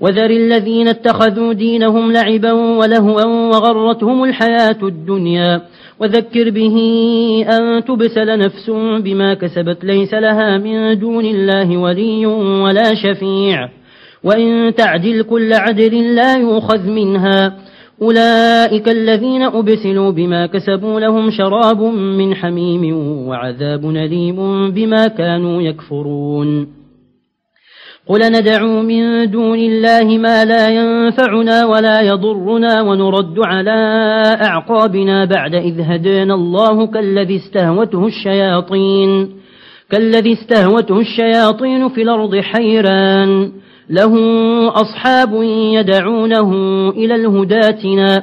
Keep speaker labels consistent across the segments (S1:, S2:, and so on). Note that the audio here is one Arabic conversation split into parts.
S1: وذر الذين اتخذوا دينهم لعبا ولهوا وغرتهم الحياة الدنيا. وذكر به أن تبسل نفس بما كسبت ليس لها من دون الله ولي ولا شفيع. وإن تعدل كل عدل لا يؤخذ منها. أولئك الذين أبسلوا بما كسبوا لهم شراب من حميم وعذاب نليم بما كانوا يكفرون. قل ندعو من دون الله ما لا ينفعنا ولا يضرنا ونرد على أعقابنا بعد إذ هدينا الله كالذي استهوته الشياطين كالذي استهوته الشياطين في الأرض حيران له أصحاب يدعونه إلى الهداتنا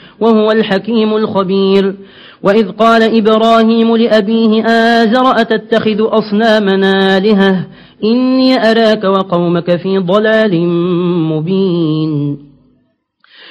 S1: وهو الحكيم الخبير. وإذ قال إبراهيم لأبيه آزر أتتخذ أصنامنا لها إني أراك وقومك في ضلال مبين.